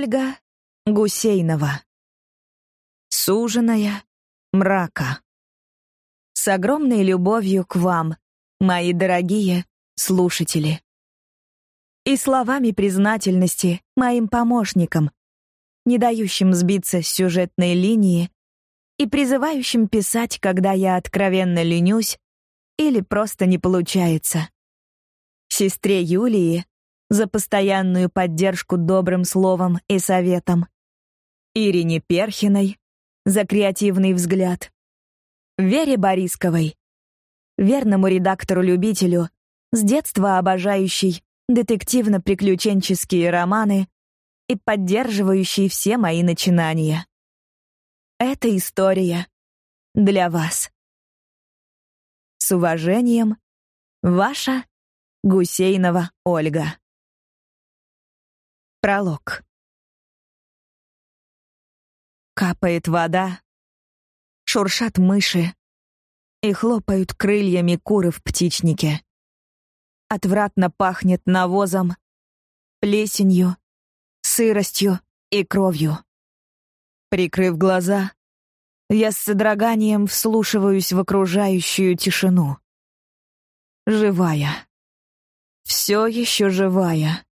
Ольга Гусейнова. Суженая мрака. С огромной любовью к вам, мои дорогие слушатели. И словами признательности моим помощникам, не дающим сбиться с сюжетной линии и призывающим писать, когда я откровенно ленюсь или просто не получается. Сестре Юлии за постоянную поддержку добрым словом и советом. Ирине Перхиной за креативный взгляд. Вере Борисковой, верному редактору-любителю, с детства обожающей детективно-приключенческие романы и поддерживающей все мои начинания. Эта история для вас. С уважением, ваша Гусейнова Ольга. Пролог. Капает вода, шуршат мыши и хлопают крыльями куры в птичнике. Отвратно пахнет навозом, плесенью, сыростью и кровью. Прикрыв глаза, я с содроганием вслушиваюсь в окружающую тишину. Живая. Все еще живая.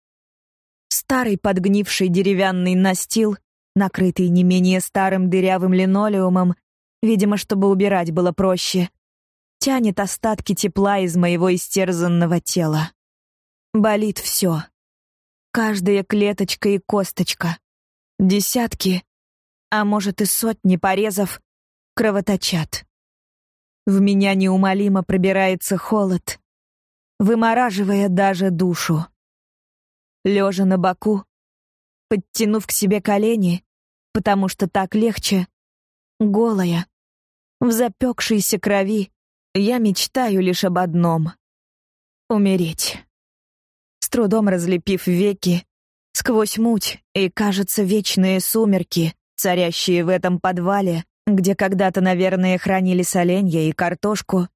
Старый подгнивший деревянный настил, накрытый не менее старым дырявым линолеумом, видимо, чтобы убирать было проще, тянет остатки тепла из моего истерзанного тела. Болит все. Каждая клеточка и косточка. Десятки, а может и сотни порезов кровоточат. В меня неумолимо пробирается холод, вымораживая даже душу лежа на боку, подтянув к себе колени, потому что так легче, голая, в запекшейся крови, я мечтаю лишь об одном — умереть. С трудом разлепив веки, сквозь муть и, кажется, вечные сумерки, царящие в этом подвале, где когда-то, наверное, хранили соленья и картошку,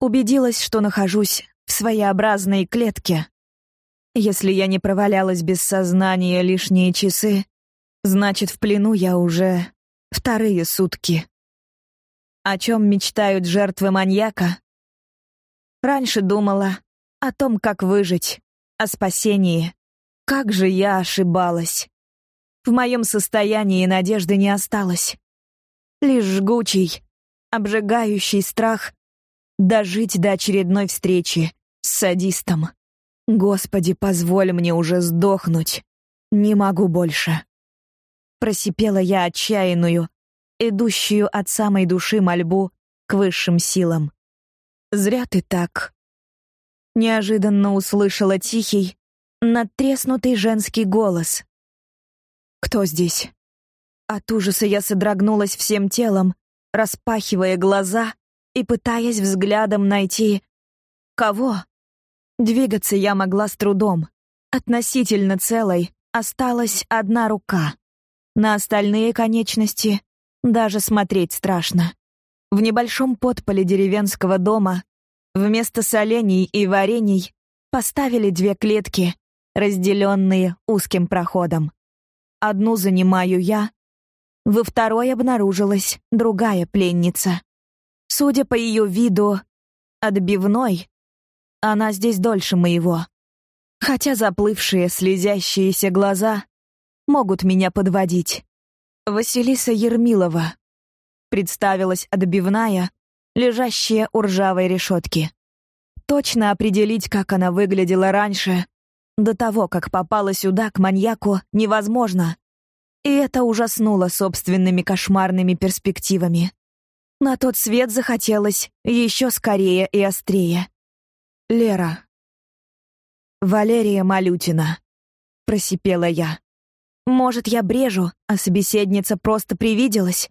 убедилась, что нахожусь в своеобразной клетке, если я не провалялась без сознания лишние часы, значит, в плену я уже вторые сутки. О чем мечтают жертвы маньяка? Раньше думала о том, как выжить, о спасении. Как же я ошибалась. В моем состоянии надежды не осталось. Лишь жгучий, обжигающий страх дожить до очередной встречи с садистом. Господи, позволь мне уже сдохнуть. Не могу больше. Просипела я отчаянную, идущую от самой души мольбу к высшим силам. Зря ты так. Неожиданно услышала тихий, надтреснутый женский голос. Кто здесь? От ужаса я содрогнулась всем телом, распахивая глаза и пытаясь взглядом найти кого? Двигаться я могла с трудом. Относительно целой осталась одна рука. На остальные конечности даже смотреть страшно. В небольшом подполе деревенского дома вместо солений и варений поставили две клетки, разделенные узким проходом. Одну занимаю я, во второй обнаружилась другая пленница. Судя по ее виду, отбивной, она здесь дольше моего. Хотя заплывшие, слезящиеся глаза могут меня подводить. Василиса Ермилова. Представилась отбивная, лежащая у ржавой решетки. Точно определить, как она выглядела раньше, до того, как попала сюда, к маньяку, невозможно. И это ужаснуло собственными кошмарными перспективами. На тот свет захотелось еще скорее и острее. Лера. Валерия Малютина. Просипела я. Может, я брежу, а собеседница просто привиделась?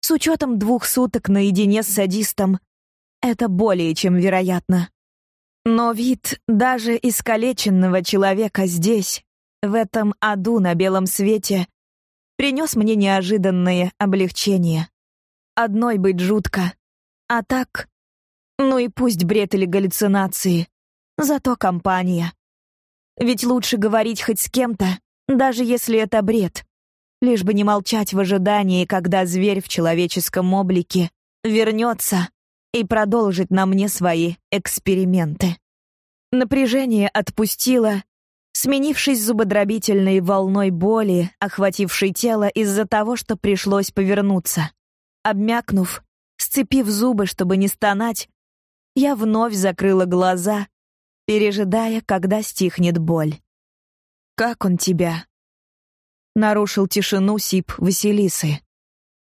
С учетом двух суток наедине с садистом, это более чем вероятно. Но вид даже искалеченного человека здесь, в этом аду на белом свете, принес мне неожиданное облегчение. Одной быть жутко, а так ну и пусть бред или галлюцинации. Зато компания. Ведь лучше говорить хоть с кем-то, Даже если это бред. Лишь бы не молчать в ожидании, когда зверь в человеческом облике вернется и продолжит на мне свои эксперименты. Напряжение отпустило, сменившись зубодробительной волной боли, охватившей тело из-за того, что пришлось повернуться. Обмякнув, сцепив зубы, чтобы не стонать, я вновь закрыла глаза, пережидая, когда стихнет боль. «Как он тебя?» Нарушил тишину сип Василисы.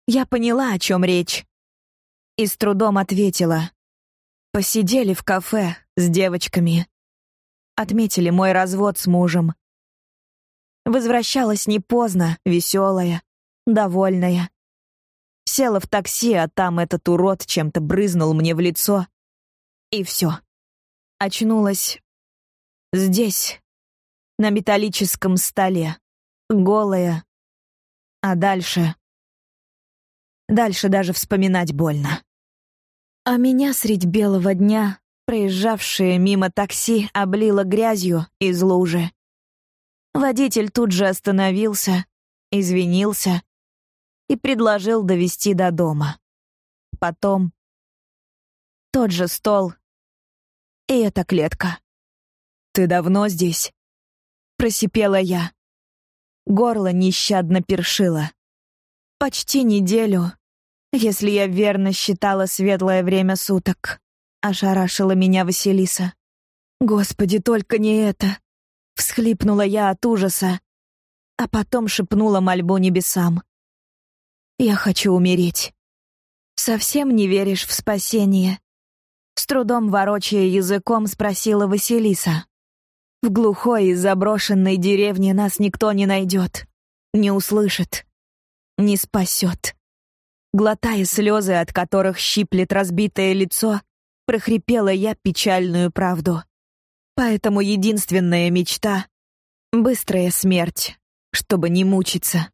Я поняла, о чем речь. И с трудом ответила. Посидели в кафе с девочками. Отметили мой развод с мужем. Возвращалась не поздно, веселая, довольная. Села в такси, а там этот урод чем-то брызнул мне в лицо. И все. Очнулась здесь, на металлическом столе, голая. А дальше... Дальше даже вспоминать больно. А меня средь белого дня, проезжавшее мимо такси, облило грязью из лужи. Водитель тут же остановился, извинился и предложил довести до дома. Потом тот же стол и эта клетка. «Ты давно здесь?» — просипела я. Горло нещадно першило. «Почти неделю, если я верно считала светлое время суток», — ошарашила меня Василиса. «Господи, только не это!» — всхлипнула я от ужаса, а потом шепнула мольбу небесам. «Я хочу умереть». «Совсем не веришь в спасение?» С трудом ворочая языком, спросила Василиса. «В глухой и заброшенной деревне нас никто не найдет, не услышит, не спасет». Глотая слезы, от которых щиплет разбитое лицо, прохрипела я печальную правду. Поэтому единственная мечта — быстрая смерть, чтобы не мучиться.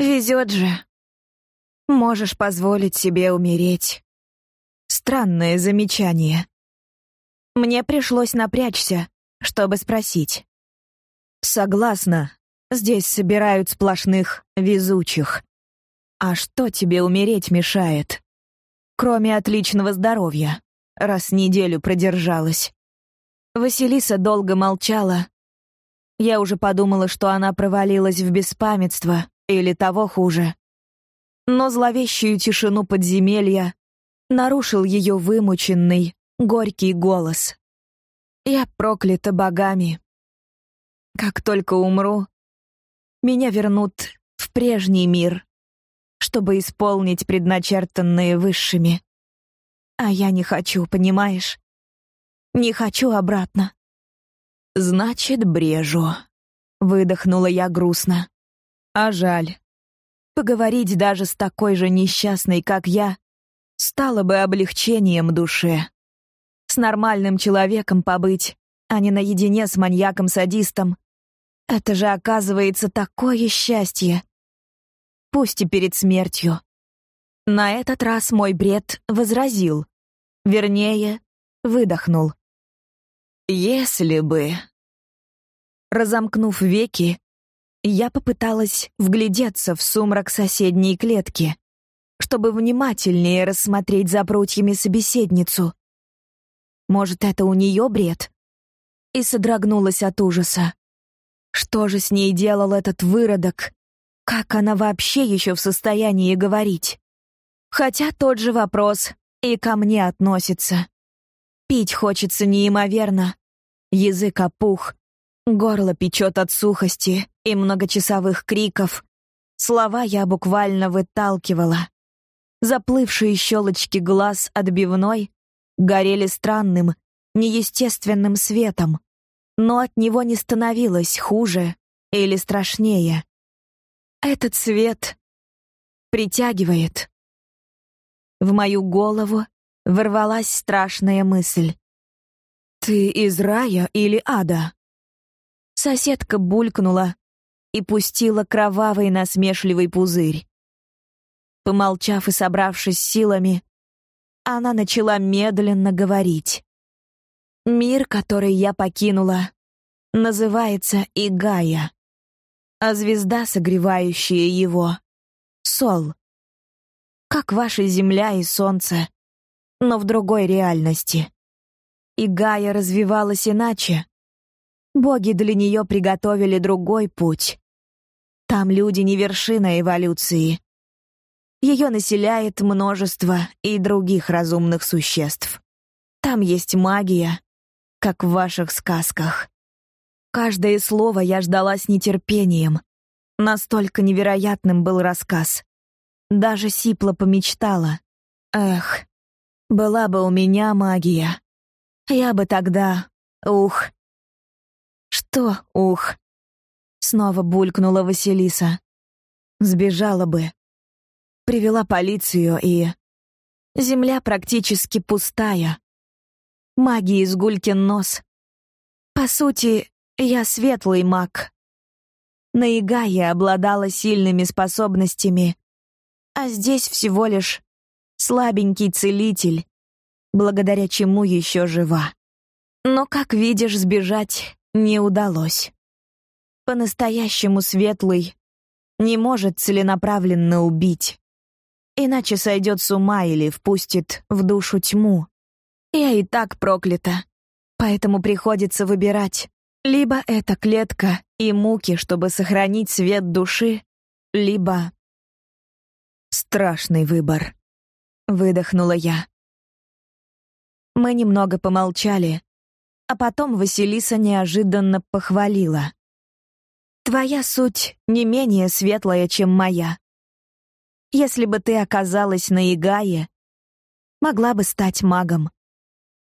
Везет же. Можешь позволить себе умереть. Странное замечание. Мне пришлось напрячься, чтобы спросить. Согласна, здесь собирают сплошных везучих. А что тебе умереть мешает? Кроме отличного здоровья, раз неделю продержалась. Василиса долго молчала. Я уже подумала, что она провалилась в беспамятство или того хуже. Но зловещую тишину подземелья нарушил ее вымученный, горький голос. «Я проклята богами. Как только умру, меня вернут в прежний мир, чтобы исполнить предначертанные высшими. А я не хочу, понимаешь? Не хочу обратно». «Значит, брежу», — выдохнула я грустно. «А жаль. Поговорить даже с такой же несчастной, как я, стало бы облегчением душе. С нормальным человеком побыть, а не наедине с маньяком-садистом. Это же, оказывается, такое счастье. Пусть и перед смертью. На этот раз мой бред возразил. Вернее, выдохнул. «Если бы...» Разомкнув веки, я попыталась вглядеться в сумрак соседней клетки чтобы внимательнее рассмотреть за прутьями собеседницу. Может, это у нее бред? И содрогнулась от ужаса. Что же с ней делал этот выродок? Как она вообще еще в состоянии говорить? Хотя тот же вопрос и ко мне относится. Пить хочется неимоверно. Язык опух, горло печет от сухости и многочасовых криков. Слова я буквально выталкивала. Заплывшие щелочки глаз отбивной горели странным, неестественным светом, но от него не становилось хуже или страшнее. Этот свет притягивает. В мою голову ворвалась страшная мысль. «Ты из рая или ада?» Соседка булькнула и пустила кровавый насмешливый пузырь. Помолчав и собравшись силами, она начала медленно говорить. «Мир, который я покинула, называется Игая. а звезда, согревающая его — Сол. Как ваша Земля и Солнце, но в другой реальности. И Гая развивалась иначе. Боги для нее приготовили другой путь. Там люди не вершина эволюции. Ее населяет множество и других разумных существ. Там есть магия, как в ваших сказках. Каждое слово я ждала с нетерпением. Настолько невероятным был рассказ. Даже сипло помечтала. Эх, была бы у меня магия. Я бы тогда... Ух. Что ух? Снова булькнула Василиса. Сбежала бы. Привела полицию и... Земля практически пустая. Магии из гулькин нос. По сути, я светлый маг. Наигая обладала сильными способностями, а здесь всего лишь слабенький целитель, благодаря чему еще жива. Но, как видишь, сбежать не удалось. По-настоящему светлый не может целенаправленно убить. Иначе сойдет с ума или впустит в душу тьму. Я и так проклята, поэтому приходится выбирать. Либо это клетка и муки, чтобы сохранить свет души, либо... Страшный выбор. Выдохнула я. Мы немного помолчали, а потом Василиса неожиданно похвалила. «Твоя суть не менее светлая, чем моя. Если бы ты оказалась на Игае, могла бы стать магом.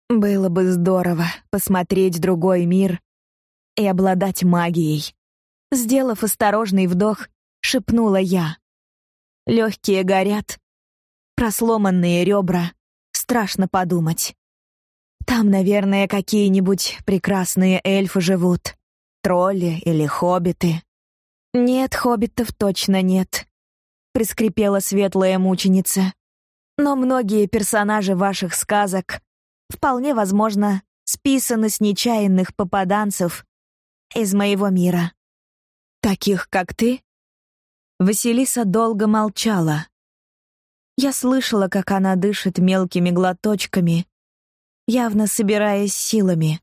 Было бы здорово посмотреть другой мир и обладать магией. Сделав осторожный вдох, шепнула я. Легкие горят, просломанные ребра. Страшно подумать. Там, наверное, какие-нибудь прекрасные эльфы живут. Тролли или хоббиты. Нет, хоббитов точно нет. Прискрипела светлая мученица. Но многие персонажи ваших сказок вполне возможно списаны с нечаянных попаданцев из моего мира. Таких, как ты? Василиса долго молчала. Я слышала, как она дышит мелкими глоточками, явно собираясь силами.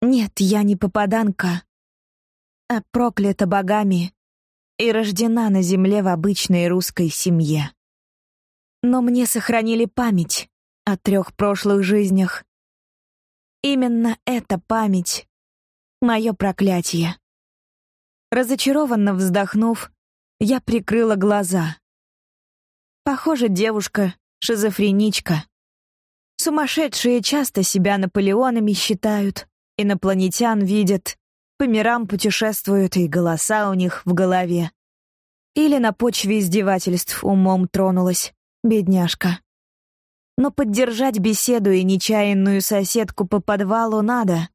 Нет, я не попаданка, а проклята богами и рождена на земле в обычной русской семье. Но мне сохранили память о трех прошлых жизнях. Именно эта память мое проклятие. Разочарованно вздохнув, я прикрыла глаза. Похоже, девушка — шизофреничка. Сумасшедшие часто себя Наполеонами считают, инопланетян видят, по мирам путешествуют, и голоса у них в голове. Или на почве издевательств умом тронулась, бедняжка. Но поддержать беседу и нечаянную соседку по подвалу надо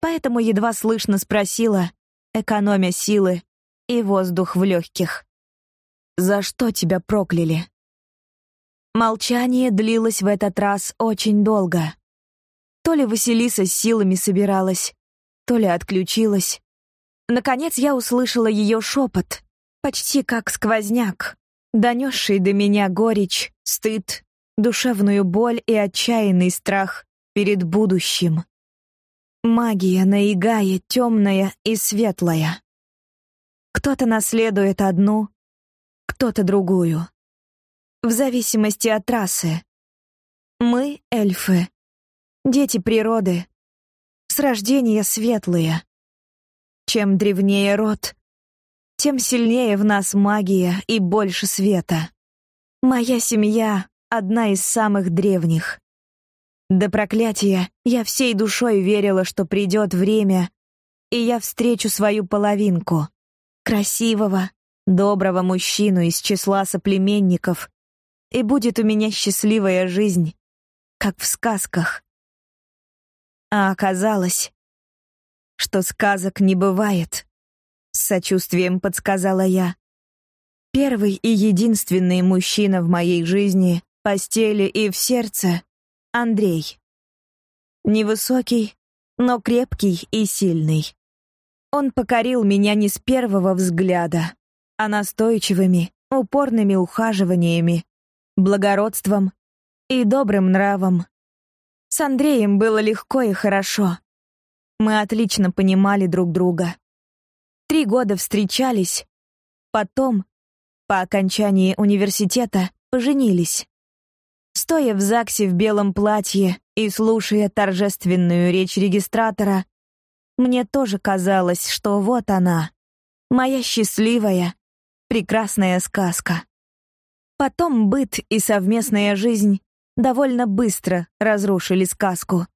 поэтому едва слышно спросила, экономя силы и воздух в легких. «За что тебя прокляли?» Молчание длилось в этот раз очень долго. То ли Василиса с силами собиралась, то ли отключилась. Наконец я услышала ее шепот, почти как сквозняк, донесший до меня горечь, стыд, душевную боль и отчаянный страх перед будущим. Магия на Игае темная и светлая. Кто-то наследует одну, кто-то другую. В зависимости от расы. Мы — эльфы, дети природы, рождения светлые. Чем древнее род, тем сильнее в нас магия и больше света. Моя семья — одна из самых древних. До проклятия я всей душой верила, что придет время, и я встречу свою половинку. Красивого, доброго мужчину из числа соплеменников, и будет у меня счастливая жизнь, как в сказках. А оказалось, что сказок не бывает, с сочувствием подсказала я. Первый и единственный мужчина в моей жизни, постели и в сердце Андрей. Невысокий, но крепкий и сильный. Он покорил меня не с первого взгляда, а настойчивыми, упорными ухаживаниями, благородством и добрым нравом. С Андреем было легко и хорошо. Мы отлично понимали друг друга. Три года встречались, потом, по окончании университета, поженились. Стоя в ЗАГСе в белом платье и слушая торжественную речь регистратора, мне тоже казалось, что вот она, моя счастливая, прекрасная сказка. Потом быт и совместная жизнь довольно быстро разрушили сказку.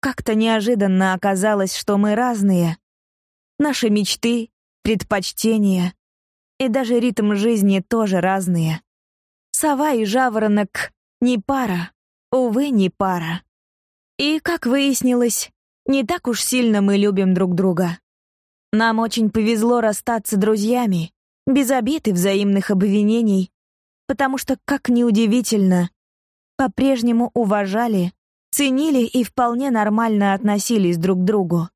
Как-то неожиданно оказалось, что мы разные. Наши мечты, предпочтения и даже ритм жизни тоже разные. Сова и жаворонок не пара, увы, не пара. И, как выяснилось, не так уж сильно мы любим друг друга. Нам очень повезло расстаться друзьями, без обид и взаимных обвинений, потому что, как ни удивительно, по-прежнему уважали, ценили и вполне нормально относились друг к другу.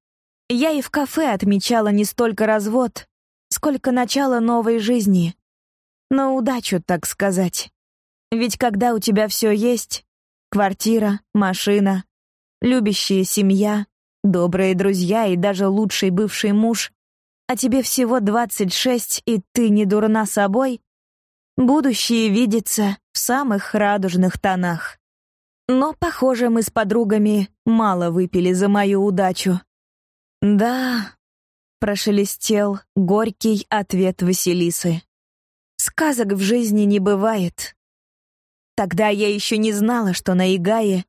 Я и в кафе отмечала не столько развод, сколько начало новой жизни. На удачу, так сказать. Ведь когда у тебя все есть — квартира, машина, любящая семья, добрые друзья и даже лучший бывший муж, а тебе всего 26 и ты не дурна собой, будущее видится в самых радужных тонах. Но, похоже, мы с подругами мало выпили за мою удачу. «Да», — прошелестел горький ответ Василисы. «Сказок в жизни не бывает. Тогда я еще не знала, что на Игае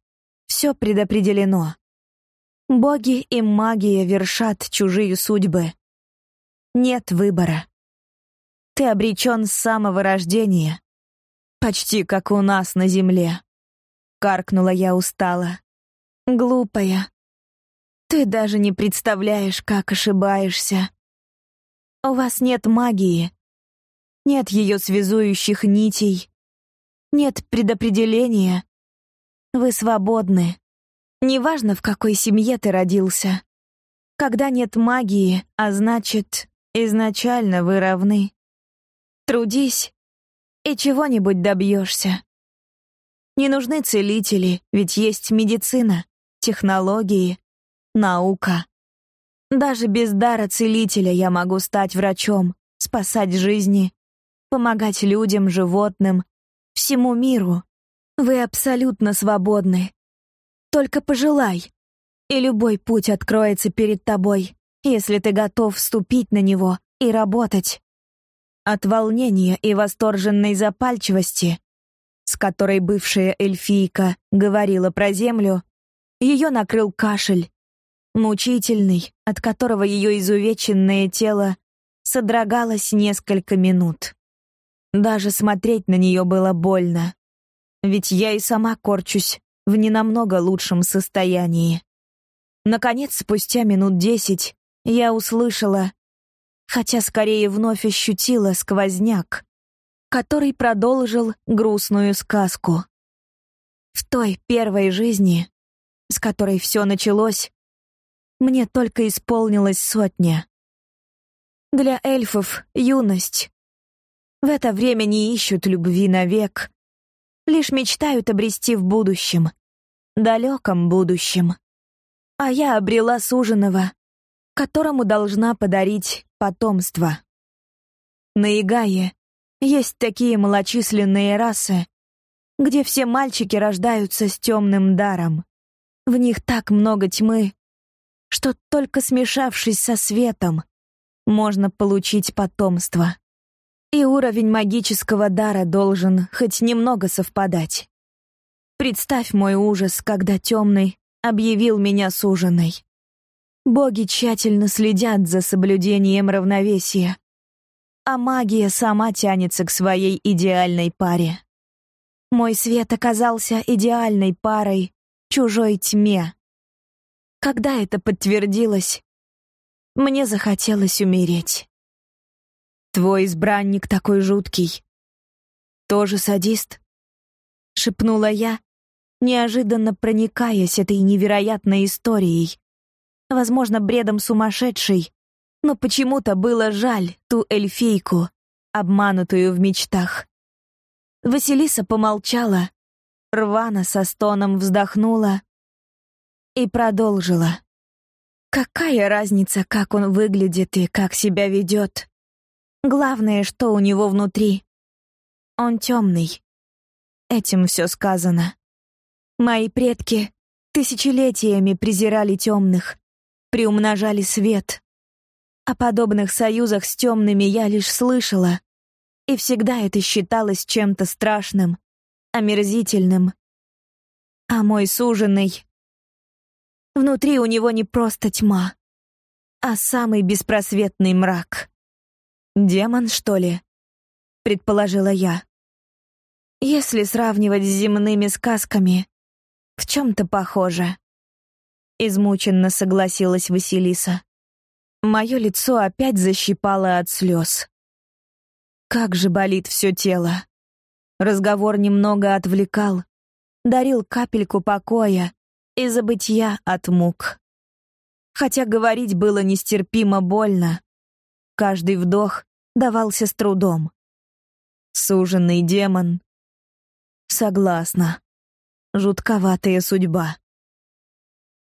все предопределено. Боги и магия вершат чужие судьбы. Нет выбора. Ты обречен с самого рождения, почти как у нас на земле. Каркнула я устало. Глупая. Ты даже не представляешь, как ошибаешься. У вас нет магии. Нет ее связующих нитей, нет предопределения. Вы свободны. Неважно, в какой семье ты родился. Когда нет магии, а значит, изначально вы равны. Трудись, и чего-нибудь добьешься. Не нужны целители, ведь есть медицина, технологии, наука. Даже без дара целителя я могу стать врачом, спасать жизни, помогать людям, животным, всему миру. Вы абсолютно свободны. Только пожелай, и любой путь откроется перед тобой, если ты готов вступить на него и работать. От волнения и восторженной запальчивости, с которой бывшая эльфийка говорила про землю, ее накрыл кашель, мучительный, от которого ее изувеченное тело содрогалось несколько минут. Даже смотреть на нее было больно. Ведь я и сама корчусь в ненамного лучшем состоянии. Наконец, спустя минут десять, я услышала, хотя скорее вновь ощутила сквозняк, который продолжил грустную сказку. В той первой жизни, с которой все началось, мне только исполнилось сотня. Для эльфов юность в это время не ищут любви навек, лишь мечтают обрести в будущем, далеком будущем. А я обрела суженого, которому должна подарить потомство. На Игае есть такие малочисленные расы, где все мальчики рождаются с темным даром. В них так много тьмы, что только смешавшись со светом, можно получить потомство. И уровень магического дара должен хоть немного совпадать. Представь мой ужас, когда темный объявил меня суженой. Боги тщательно следят за соблюдением равновесия, а магия сама тянется к своей идеальной паре. Мой свет оказался идеальной парой чужой тьме. Когда это подтвердилось, мне захотелось умереть. Твой избранник такой жуткий. Тоже садист? Шепнула я, неожиданно проникаясь этой невероятной историей. Возможно, бредом сумасшедшей, Но почему-то было жаль ту эльфийку, обманутую в мечтах. Василиса помолчала, рвано со стоном вздохнула и продолжила. Какая разница, как он выглядит и как себя ведет? Главное, что у него внутри. Он темный. Этим все сказано. Мои предки тысячелетиями презирали темных, приумножали свет. О подобных союзах с темными я лишь слышала, и всегда это считалось чем-то страшным, омерзительным. А мой суженый... Внутри у него не просто тьма, а самый беспросветный мрак. «Демон, что ли?» — предположила я. Если сравнивать с земными сказками, в чем-то похоже. Измученно согласилась Василиса. Мое лицо опять защипало от слез. Как же болит все тело. Разговор немного отвлекал, дарил капельку покоя и забытья от мук. Хотя говорить было нестерпимо больно. Каждый вдох давался с трудом. Суженный демон. Согласна. Жутковатая судьба.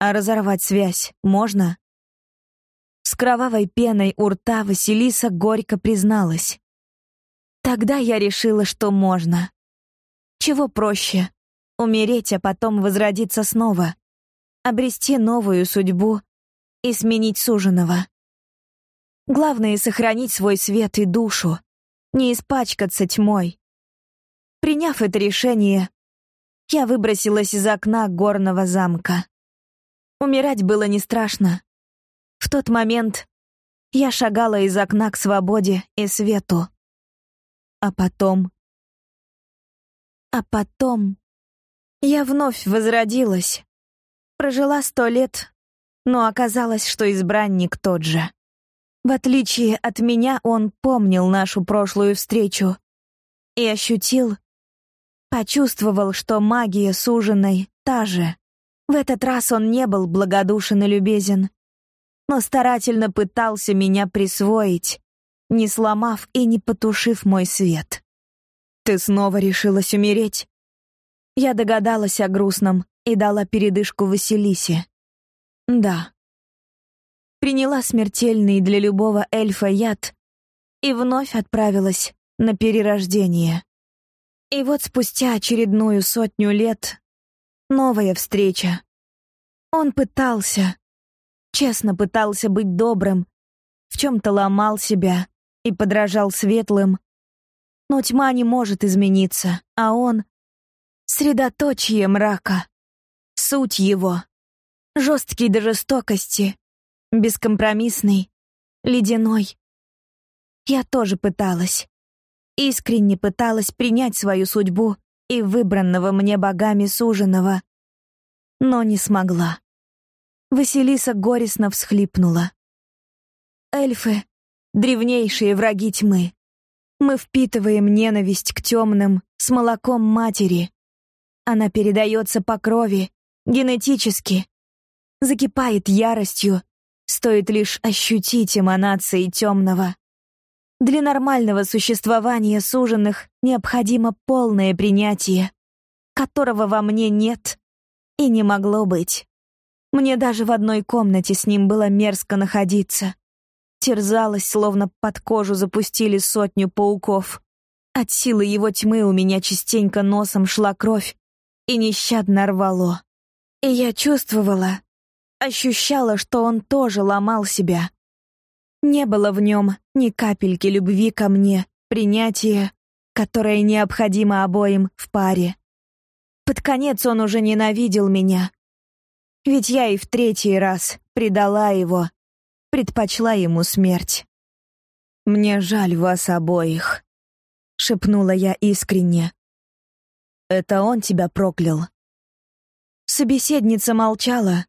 А разорвать связь можно? С кровавой пеной у рта Василиса горько призналась. Тогда я решила, что можно. Чего проще? Умереть, а потом возродиться снова. Обрести новую судьбу и сменить суженого. Главное — сохранить свой свет и душу, не испачкаться тьмой. Приняв это решение, я выбросилась из окна горного замка. Умирать было не страшно. В тот момент я шагала из окна к свободе и свету. А потом... А потом... Я вновь возродилась. Прожила сто лет, но оказалось, что избранник тот же. В отличие от меня, он помнил нашу прошлую встречу и ощутил, Почувствовал, что магия суженой та же. В этот раз он не был благодушен и любезен, но старательно пытался меня присвоить, не сломав и не потушив мой свет. «Ты снова решилась умереть?» Я догадалась о грустном и дала передышку Василисе. «Да». Приняла смертельный для любого эльфа яд и вновь отправилась на перерождение. И вот спустя очередную сотню лет новая встреча. Он пытался, честно пытался быть добрым, в чем-то ломал себя и подражал светлым. Но тьма не может измениться, а он — средоточие мрака, суть его, жесткий до жестокости, бескомпромиссный, ледяной. Я тоже пыталась. Искренне пыталась принять свою судьбу и выбранного мне богами суженого, но не смогла. Василиса горестно всхлипнула. Эльфы — древнейшие враги тьмы. Мы впитываем ненависть к темным с молоком матери. Она передается по крови, генетически. Закипает яростью, стоит лишь ощутить эманации темного. Для нормального существования суженных необходимо полное принятие, которого во мне нет и не могло быть. Мне даже в одной комнате с ним было мерзко находиться. Терзалась, словно под кожу запустили сотню пауков. От силы его тьмы у меня частенько носом шла кровь и нещадно рвало. И я чувствовала, ощущала, что он тоже ломал себя, не было в нем ни капельки любви ко мне, принятия, которое необходимо обоим в паре. Под конец он уже ненавидел меня. Ведь я и в третий раз предала его, предпочла ему смерть. «Мне жаль вас обоих», — шепнула я искренне. «Это он тебя проклял». Собеседница молчала,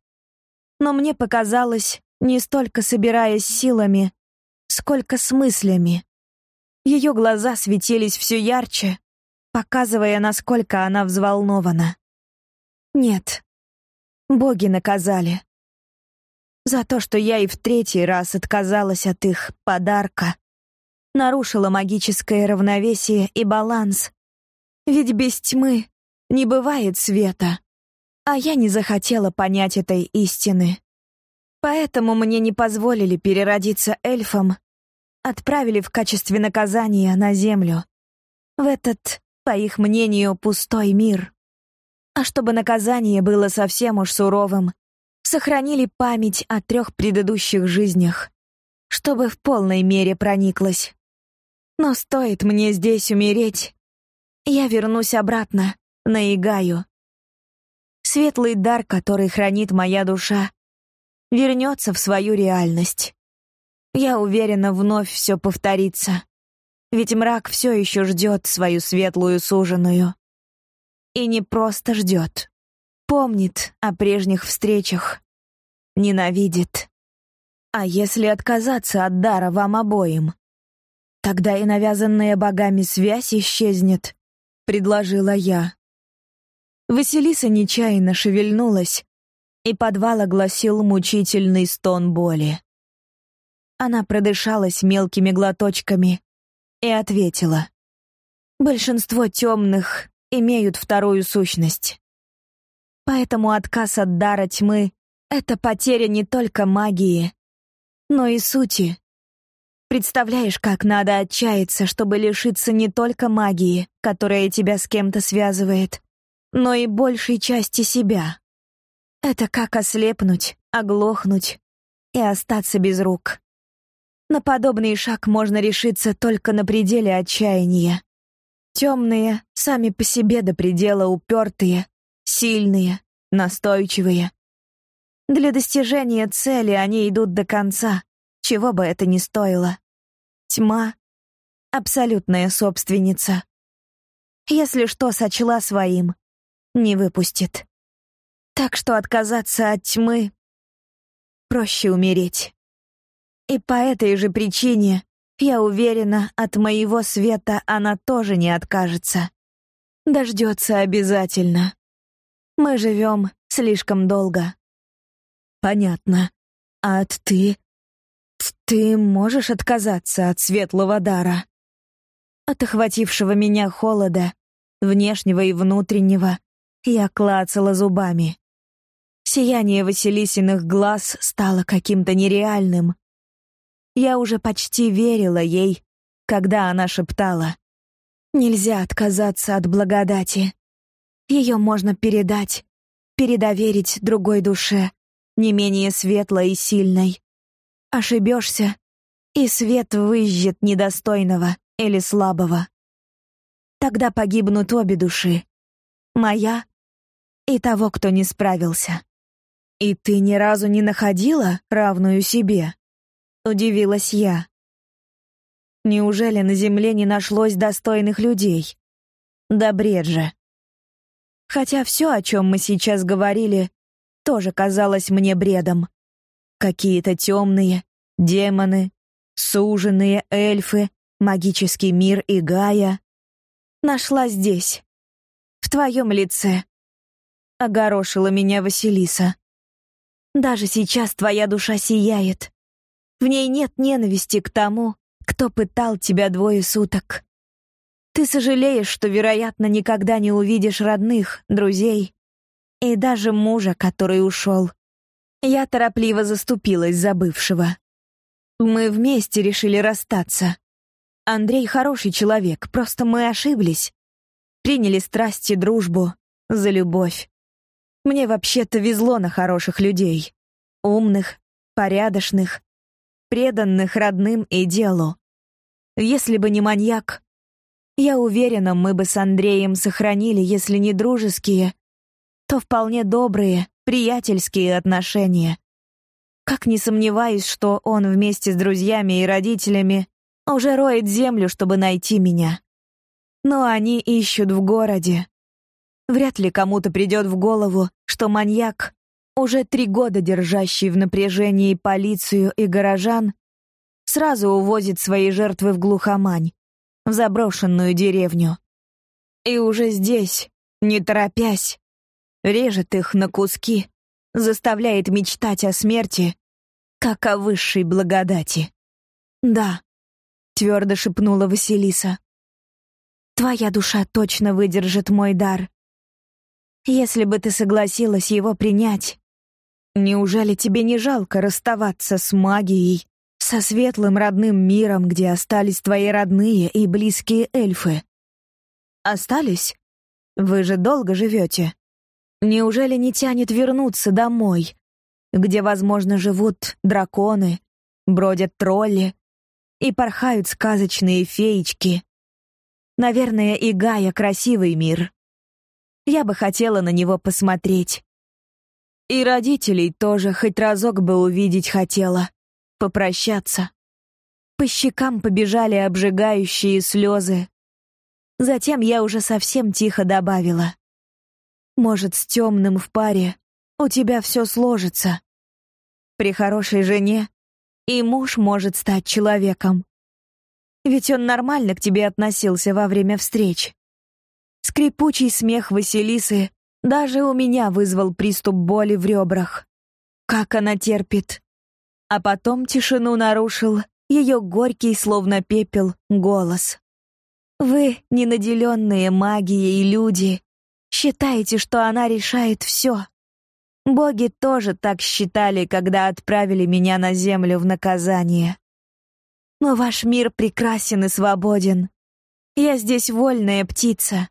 но мне показалось, не столько собираясь силами, сколько с мыслями. Ее глаза светились все ярче, показывая, насколько она взволнована. Нет, боги наказали. За то, что я и в третий раз отказалась от их подарка. Нарушила магическое равновесие и баланс. Ведь без тьмы не бывает света. А я не захотела понять этой истины. Поэтому мне не позволили переродиться эльфом, отправили в качестве наказания на землю. В этот, по их мнению, пустой мир. А чтобы наказание было совсем уж суровым, сохранили память о трех предыдущих жизнях, чтобы в полной мере прониклась. Но стоит мне здесь умереть, я вернусь обратно, на Игаю. Светлый дар, который хранит моя душа, вернется в свою реальность. Я уверена, вновь все повторится. Ведь мрак все еще ждет свою светлую суженую. И не просто ждет. Помнит о прежних встречах. Ненавидит. А если отказаться от дара вам обоим? Тогда и навязанная богами связь исчезнет, предложила я. Василиса нечаянно шевельнулась, и подвал огласил мучительный стон боли. Она продышалась мелкими глоточками и ответила. Большинство темных имеют вторую сущность. Поэтому отказ от дара тьмы — это потеря не только магии, но и сути. Представляешь, как надо отчаяться, чтобы лишиться не только магии, которая тебя с кем-то связывает, но и большей части себя. Это как ослепнуть, оглохнуть и остаться без рук. На подобный шаг можно решиться только на пределе отчаяния. Темные, сами по себе до предела упертые, сильные, настойчивые. Для достижения цели они идут до конца, чего бы это ни стоило. Тьма — абсолютная собственница. Если что сочла своим, не выпустит. Так что отказаться от тьмы проще умереть. И по этой же причине, я уверена, от моего света она тоже не откажется. Дождется обязательно. Мы живем слишком долго. Понятно. А ты? Ты можешь отказаться от светлого дара? От охватившего меня холода, внешнего и внутреннего, я клацала зубами. Сияние Василисиных глаз стало каким-то нереальным, я уже почти верила ей, когда она шептала. Нельзя отказаться от благодати. Ее можно передать, передоверить другой душе, не менее светлой и сильной. Ошибешься, и свет выжжет недостойного или слабого. Тогда погибнут обе души. Моя и того, кто не справился. И ты ни разу не находила равную себе? Удивилась я. Неужели на земле не нашлось достойных людей? Да бред же. Хотя все, о чем мы сейчас говорили, тоже казалось мне бредом. Какие-то темные, демоны, суженые эльфы, магический мир и Гая. Нашла здесь, в твоем лице. Огорошила меня Василиса. Даже сейчас твоя душа сияет. В ней нет ненависти к тому, кто пытал тебя двое суток. Ты сожалеешь, что, вероятно, никогда не увидишь родных, друзей и даже мужа, который ушел. Я торопливо заступилась за бывшего. Мы вместе решили расстаться. Андрей хороший человек, просто мы ошиблись. Приняли страсть и дружбу за любовь. Мне вообще-то везло на хороших людей. Умных, порядочных, преданных родным и делу. Если бы не маньяк, я уверена, мы бы с Андреем сохранили, если не дружеские, то вполне добрые, приятельские отношения. Как не сомневаюсь, что он вместе с друзьями и родителями уже роет землю, чтобы найти меня. Но они ищут в городе. Вряд ли кому-то придет в голову, что маньяк уже три года держащий в напряжении полицию и горожан, сразу увозит свои жертвы в глухомань, в заброшенную деревню. И уже здесь, не торопясь, режет их на куски, заставляет мечтать о смерти как о высшей благодати. Да, твердо шепнула Василиса. Твоя душа точно выдержит мой дар. Если бы ты согласилась его принять, неужели тебе не жалко расставаться с магией, со светлым родным миром, где остались твои родные и близкие эльфы? Остались? Вы же долго живете. Неужели не тянет вернуться домой, где, возможно, живут драконы, бродят тролли и порхают сказочные феечки? Наверное, и Гая красивый мир. Я бы хотела на него посмотреть. И родителей тоже хоть разок бы увидеть хотела, попрощаться. По щекам побежали обжигающие слезы. Затем я уже совсем тихо добавила. Может, с темным в паре у тебя все сложится. При хорошей жене и муж может стать человеком. Ведь он нормально к тебе относился во время встреч. Скрипучий смех Василисы даже у меня вызвал приступ боли в ребрах. Как она терпит. А потом тишину нарушил ее горький, словно пепел, голос. Вы, ненаделенные магией люди, считаете, что она решает все. Боги тоже так считали, когда отправили меня на землю в наказание. Но ваш мир прекрасен и свободен. Я здесь вольная птица.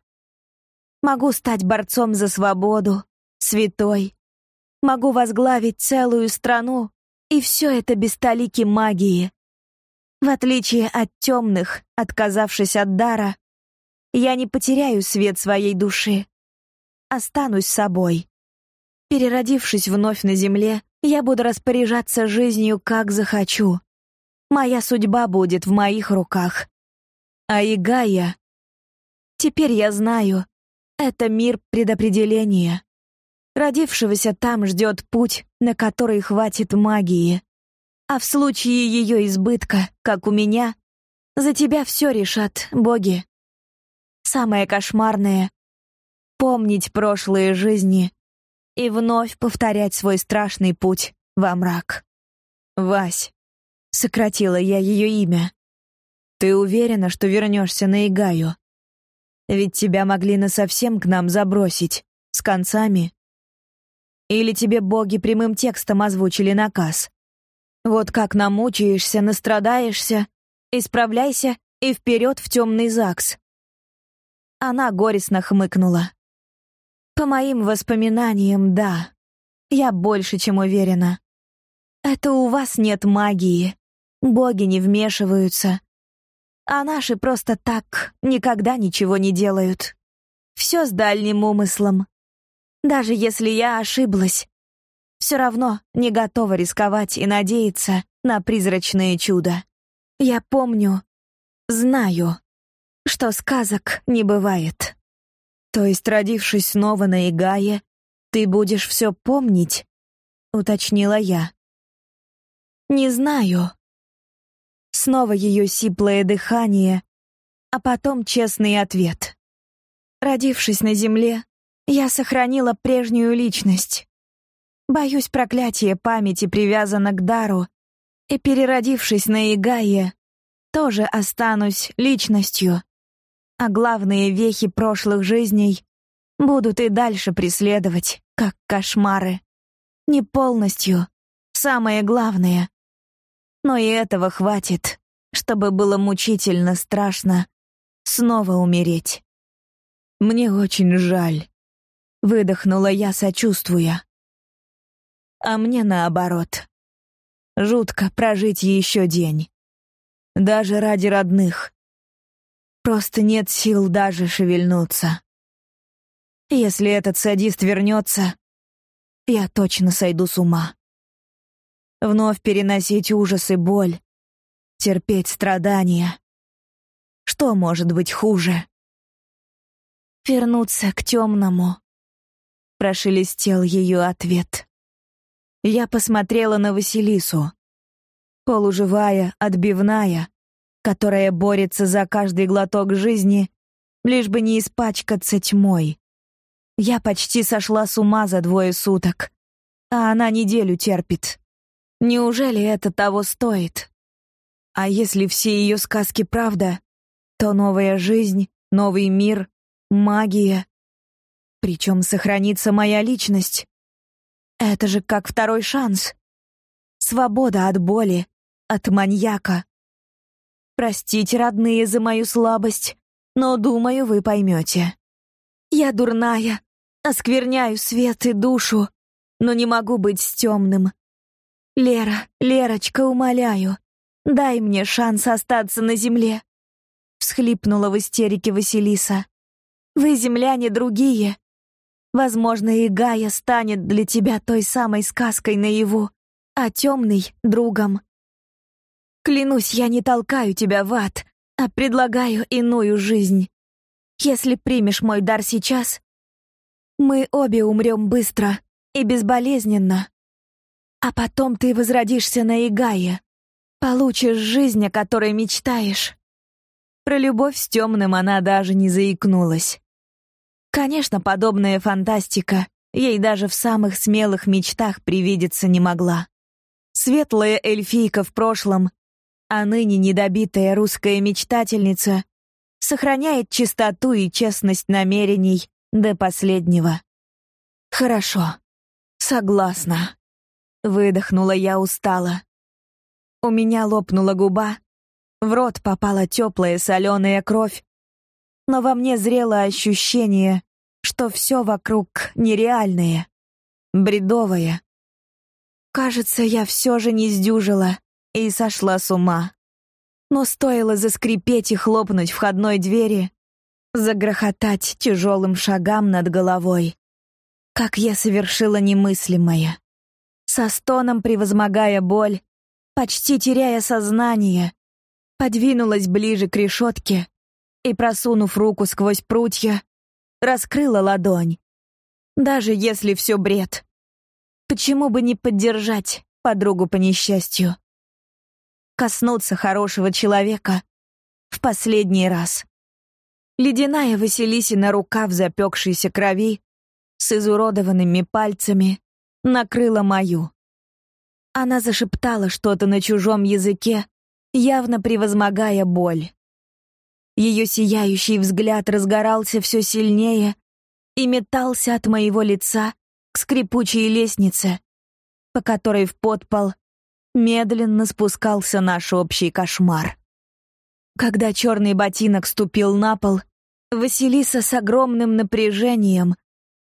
Могу стать борцом за свободу, святой. Могу возглавить целую страну, и все это без толики магии. В отличие от темных, отказавшись от дара, я не потеряю свет своей души. Останусь собой. Переродившись вновь на земле, я буду распоряжаться жизнью, как захочу. Моя судьба будет в моих руках. А Игая... Теперь я знаю, это мир предопределения. Родившегося там ждет путь, на который хватит магии. А в случае ее избытка, как у меня, за тебя все решат боги. Самое кошмарное — помнить прошлые жизни и вновь повторять свой страшный путь во мрак. Вась, сократила я ее имя. Ты уверена, что вернешься на Игаю? Ведь тебя могли насовсем к нам забросить, с концами. Или тебе боги прямым текстом озвучили наказ? Вот как намучаешься, настрадаешься, исправляйся и вперед в темный ЗАГС. Она горестно хмыкнула. По моим воспоминаниям, да. Я больше чем уверена. Это у вас нет магии. Боги не вмешиваются а наши просто так никогда ничего не делают. Все с дальним умыслом. Даже если я ошиблась, все равно не готова рисковать и надеяться на призрачное чудо. Я помню, знаю, что сказок не бывает. То есть, родившись снова на Игае, ты будешь все помнить, уточнила я. Не знаю, Снова ее сиплое дыхание, а потом честный ответ. Родившись на земле, я сохранила прежнюю личность. Боюсь, проклятие памяти привязано к дару, и, переродившись на Игае, тоже останусь личностью. А главные вехи прошлых жизней будут и дальше преследовать, как кошмары. Не полностью, самое главное, но и этого хватит, чтобы было мучительно страшно снова умереть. Мне очень жаль, выдохнула я, сочувствуя. А мне наоборот. Жутко прожить еще день. Даже ради родных. Просто нет сил даже шевельнуться. Если этот садист вернется, я точно сойду с ума вновь переносить ужас и боль, терпеть страдания. Что может быть хуже? Вернуться к темному. Прошелестел ее ответ. Я посмотрела на Василису. Полуживая, отбивная, которая борется за каждый глоток жизни, лишь бы не испачкаться тьмой. Я почти сошла с ума за двое суток, а она неделю терпит. Неужели это того стоит? А если все ее сказки правда, то новая жизнь, новый мир, магия. Причем сохранится моя личность. Это же как второй шанс. Свобода от боли, от маньяка. Простите, родные, за мою слабость, но, думаю, вы поймете. Я дурная, оскверняю свет и душу, но не могу быть с темным. Лера, Лерочка, умоляю, дай мне шанс остаться на земле. Всхлипнула в истерике Василиса. Вы, земляне, другие. Возможно, и Гая станет для тебя той самой сказкой наяву, а темный — другом. Клянусь, я не толкаю тебя в ад, а предлагаю иную жизнь. Если примешь мой дар сейчас, мы обе умрем быстро и безболезненно. А потом ты возродишься на Игае, получишь жизнь, о которой мечтаешь. Про любовь с темным она даже не заикнулась. Конечно, подобная фантастика ей даже в самых смелых мечтах привидеться не могла. Светлая эльфийка в прошлом, а ныне недобитая русская мечтательница сохраняет чистоту и честность намерений до последнего. Хорошо. Согласна. Выдохнула я устало. У меня лопнула губа, в рот попала теплая соленая кровь, но во мне зрело ощущение, что все вокруг нереальное, бредовое. Кажется, я все же не сдюжила и сошла с ума. Но стоило заскрипеть и хлопнуть входной двери, загрохотать тяжелым шагам над головой, как я совершила немыслимое. Со стоном превозмогая боль, почти теряя сознание, подвинулась ближе к решетке и, просунув руку сквозь прутья, раскрыла ладонь. Даже если все бред. Почему бы не поддержать подругу по несчастью? Коснуться хорошего человека в последний раз. Ледяная Василисина рука в запекшейся крови с изуродованными пальцами накрыла мою. Она зашептала что-то на чужом языке, явно превозмогая боль. Ее сияющий взгляд разгорался все сильнее и метался от моего лица к скрипучей лестнице, по которой в подпол медленно спускался наш общий кошмар. Когда черный ботинок ступил на пол, Василиса с огромным напряжением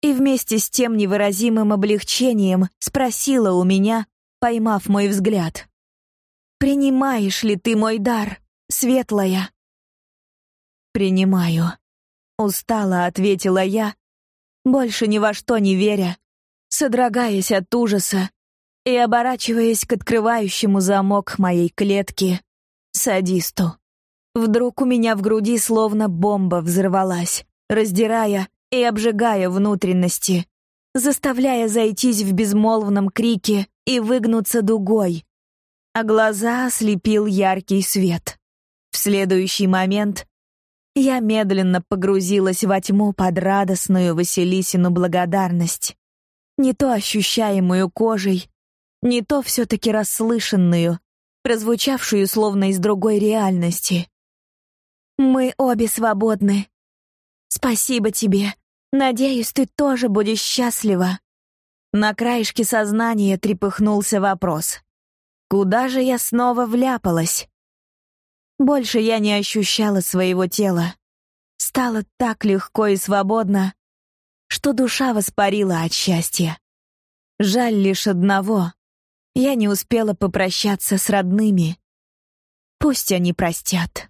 и вместе с тем невыразимым облегчением спросила у меня, поймав мой взгляд. «Принимаешь ли ты мой дар, светлая?» «Принимаю», — устало ответила я, больше ни во что не веря, содрогаясь от ужаса и оборачиваясь к открывающему замок моей клетки садисту. Вдруг у меня в груди словно бомба взорвалась, раздирая и обжигая внутренности, заставляя зайтись в безмолвном крике и выгнуться дугой. А глаза ослепил яркий свет. В следующий момент я медленно погрузилась во тьму под радостную Василисину благодарность. Не то ощущаемую кожей, не то все-таки расслышанную, прозвучавшую словно из другой реальности. «Мы обе свободны. Спасибо тебе. Надеюсь, ты тоже будешь счастлива». На краешке сознания трепыхнулся вопрос. «Куда же я снова вляпалась?» Больше я не ощущала своего тела. Стало так легко и свободно, что душа воспарила от счастья. Жаль лишь одного. Я не успела попрощаться с родными. Пусть они простят.